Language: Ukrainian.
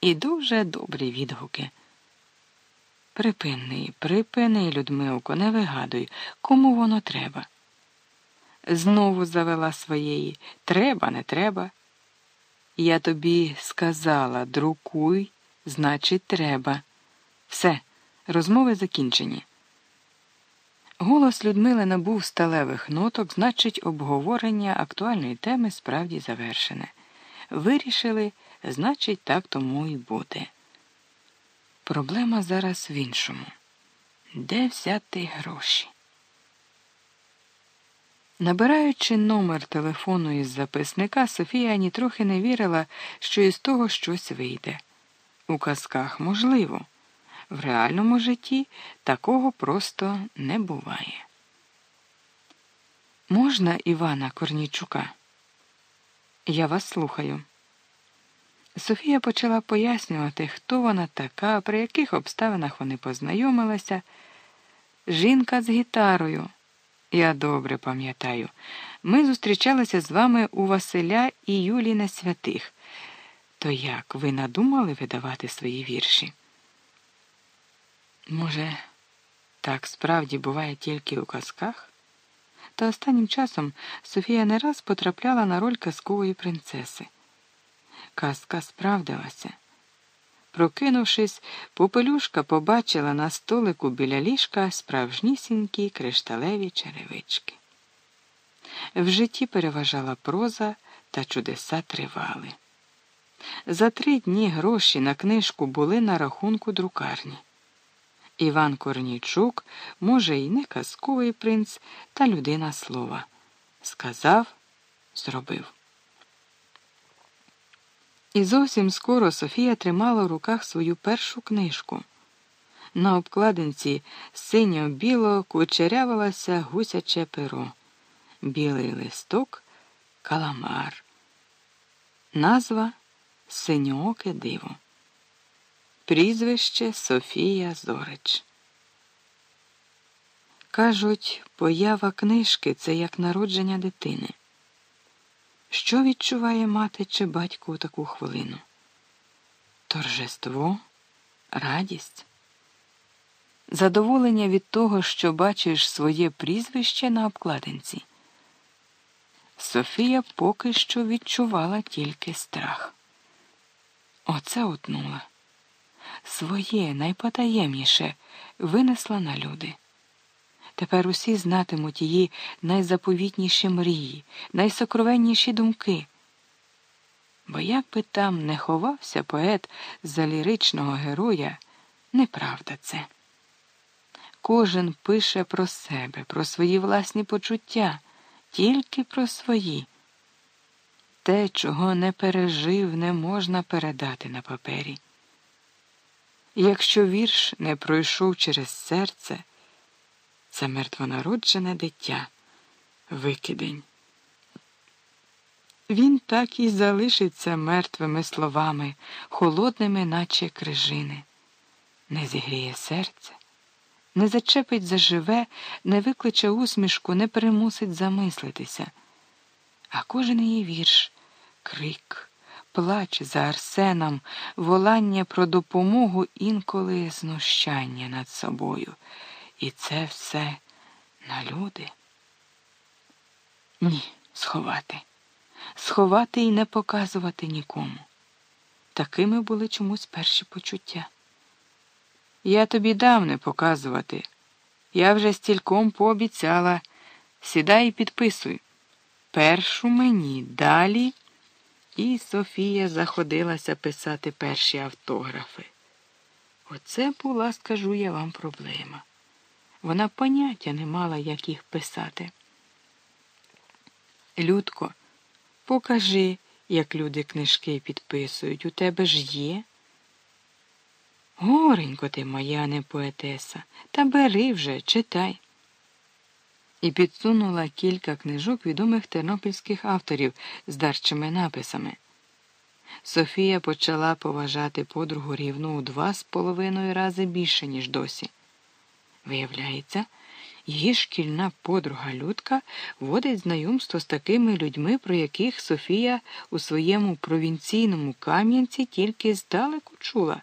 і дуже добрі відгуки. Припини, припини, Людмилко, не вигадуй, кому воно треба. Знову завела своєї треба, не треба. Я тобі сказала друкуй, значить, треба. Все, розмови закінчені. Голос Людмили набув сталевих ноток, значить, обговорення актуальної теми справді завершене. Вирішили, значить, так тому і буде. Проблема зараз в іншому. Де взяти гроші? Набираючи номер телефону із записника, Софія нітрохи не вірила, що із того щось вийде. У казках можливо. В реальному житті такого просто не буває. Можна Івана Корнійчука? Я вас слухаю. Софія почала пояснювати, хто вона така, при яких обставинах вони познайомилися. Жінка з гітарою. Я добре пам'ятаю. Ми зустрічалися з вами у Василя і Юлі на святих. То як ви надумали видавати свої вірші? Може, так справді буває тільки у казках? Та останнім часом Софія не раз потрапляла на роль казкової принцеси. Казка справдилася. Прокинувшись, попелюшка побачила на столику біля ліжка справжнісінькі кришталеві черевички. В житті переважала проза та чудеса тривали. За три дні гроші на книжку були на рахунку друкарні. Іван Корнійчук, може, і не казковий принц, та людина слова. Сказав, зробив. І зовсім скоро Софія тримала в руках свою першу книжку. На обкладинці синьо біло кучерявилося гусяче перо, білий листок, каламар. Назва Синьооке диво. Прізвище Софія Зорич. Кажуть, поява книжки це як народження дитини. Що відчуває мати чи батько у таку хвилину? Торжество, радість, задоволення від того, що бачиш своє прізвище на обкладинці. Софія поки що відчувала тільки страх. Оце утнула. Своє найпотаємніше винесла на люди. Тепер усі знатимуть її найзаповітніші мрії, найсокровенніші думки. Бо як би там не ховався поет за ліричного героя, неправда це. Кожен пише про себе, про свої власні почуття, тільки про свої. Те, чого не пережив, не можна передати на папері. Якщо вірш не пройшов через серце, це мертвонароджене дитя, викидень. Він так і залишиться мертвими словами, холодними, наче крижини, не зігріє серце, не зачепить заживе, не викличе усмішку, не примусить замислитися. А кожен її вірш крик, плач за Арсеном, волання про допомогу інколи знущання над собою. І це все на люди? Ні, сховати. Сховати і не показувати нікому. Такими були чомусь перші почуття. Я тобі дав не показувати. Я вже стільком пообіцяла. Сідай і підписуй. Першу мені далі. І Софія заходилася писати перші автографи. Оце була, скажу я вам, проблема. Вона поняття не мала, як їх писати. Людко, покажи, як люди книжки підписують. У тебе ж є. Горенько ти моя не поетеса, та бери вже, читай. І підсунула кілька книжок відомих тернопільських авторів з дарчими написами. Софія почала поважати подругу рівну у два з половиною рази більше, ніж досі. Виявляється, Її шкільна подруга Людка водить знайомство з такими людьми, про яких Софія у своєму провінційному Кам'янці тільки здалеку чула.